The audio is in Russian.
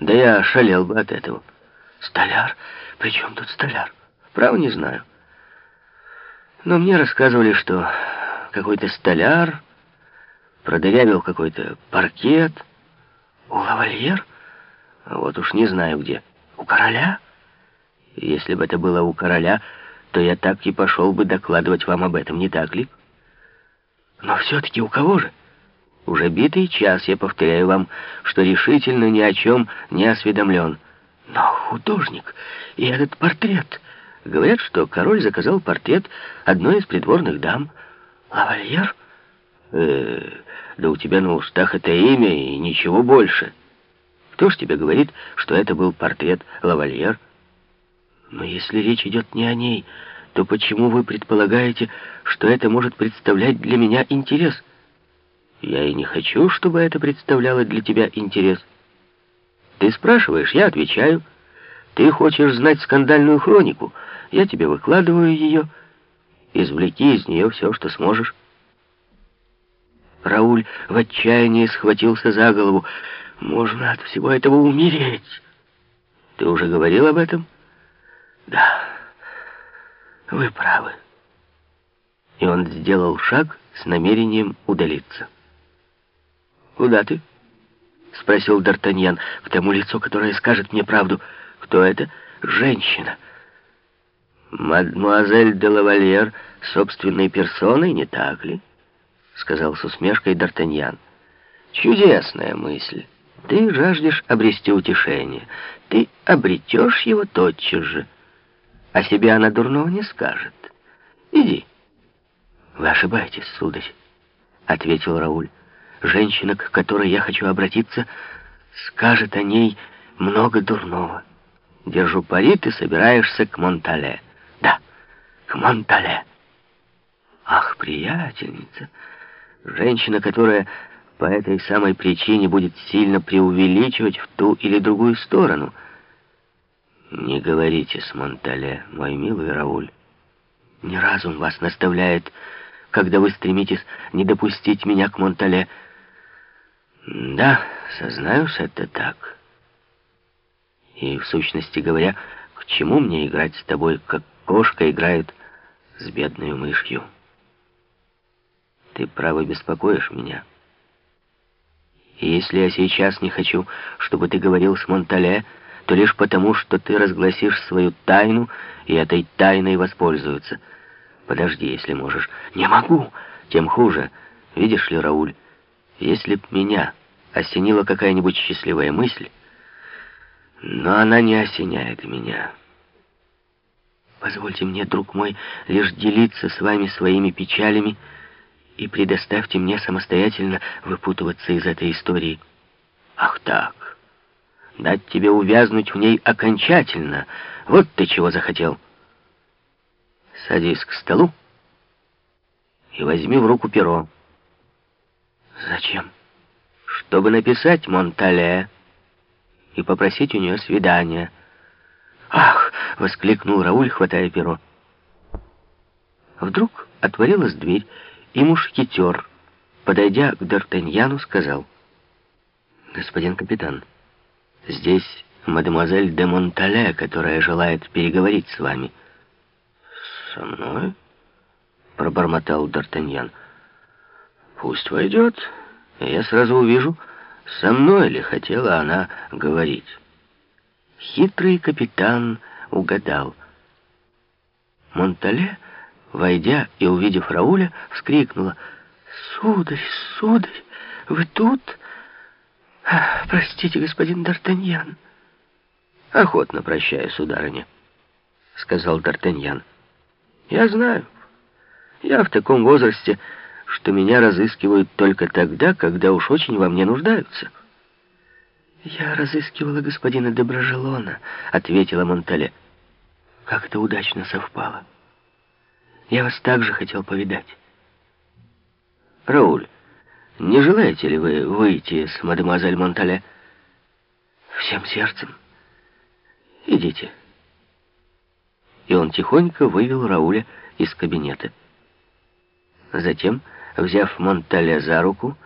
Да я шалел бы от этого. Столяр? При чем тут столяр? Право не знаю. Но мне рассказывали, что какой-то столяр продырявил какой-то паркет. У лавальер? Вот уж не знаю где. У короля? Если бы это было у короля, то я так и пошел бы докладывать вам об этом, не так ли? Но все-таки у кого же? Уже битый час я повторяю вам, что решительно ни о чем не осведомлен. Но художник и этот портрет... Говорят, что король заказал портрет одной из придворных дам. Лавальер? Э, да у тебя на устах это имя и ничего больше. Кто ж тебе говорит, что это был портрет лавальер? Но если речь идет не о ней, то почему вы предполагаете, что это может представлять для меня интерес? Я и не хочу, чтобы это представляло для тебя интерес. Ты спрашиваешь, я отвечаю. Ты хочешь знать скандальную хронику, я тебе выкладываю ее. Извлеки из нее все, что сможешь. Рауль в отчаянии схватился за голову. Можно от всего этого умереть. Ты уже говорил об этом? Да, вы правы. И он сделал шаг с намерением удалиться. «Куда ты?» — спросил Д'Артаньян. «К тому лицу, которое скажет мне правду. Кто это?» «Женщина». «Мадемуазель де лавальер собственной персоной, не так ли?» — сказал с усмешкой Д'Артаньян. «Чудесная мысль. Ты жаждешь обрести утешение. Ты обретешь его тотчас же. О себе она дурного не скажет. Иди». «Вы ошибаетесь, сударь», — ответил Рауль. Женщина, к которой я хочу обратиться, скажет о ней много дурного. Держу пари, ты собираешься к Монтале. Да, к Монтале. Ах, приятельница, женщина, которая по этой самой причине будет сильно преувеличивать в ту или другую сторону. Не говорите с Монтале, мой милый Рауль. Не разум вас наставляет, когда вы стремитесь не допустить меня к Монтале, да, сознаюсь, это так. И, в сущности говоря, к чему мне играть с тобой, как кошка играет с бедной мышью? Ты, право, беспокоишь меня. И если я сейчас не хочу, чтобы ты говорил с Монтале, то лишь потому, что ты разгласишь свою тайну, и этой тайной воспользуются. Подожди, если можешь. Не могу. Тем хуже. Видишь ли, Рауль, если б меня осенила какая-нибудь счастливая мысль, но она не осеняет меня. Позвольте мне, друг мой, лишь делиться с вами своими печалями и предоставьте мне самостоятельно выпутываться из этой истории. Ах так, дать тебе увязнуть в ней окончательно. Вот ты чего захотел. Садись к столу и возьми в руку перо. Зачем? Чтобы написать Монтале и попросить у нее свидания. «Ах!» — воскликнул Рауль, хватая перо. Вдруг отворилась дверь, и мушкетер, подойдя к Д'Артаньяну, сказал, «Господин капитан, здесь мадемуазель де Монтале, которая желает переговорить с вами». «Со мной?» — пробормотал Д'Артаньян. «Пусть войдет, я сразу увижу, со мной ли хотела она говорить». Хитрый капитан угадал. Монтале, войдя и увидев Рауля, вскрикнула. «Сударь, сударь, вы тут? Ах, простите, господин Д'Артаньян». «Охотно прощаю, сударыня», — сказал Д'Артаньян. «Я знаю. Я в таком возрасте, что меня разыскивают только тогда, когда уж очень во мне нуждаются». «Я разыскивала господина Доброжелона», — ответила Монтале. «Как это удачно совпало. Я вас также хотел повидать». «Рауль, не желаете ли вы выйти с мадемуазель Монтале?» «Всем сердцем. Идите». И он тихонько вывел Рауля из кабинета. Затем, взяв Монтале за руку,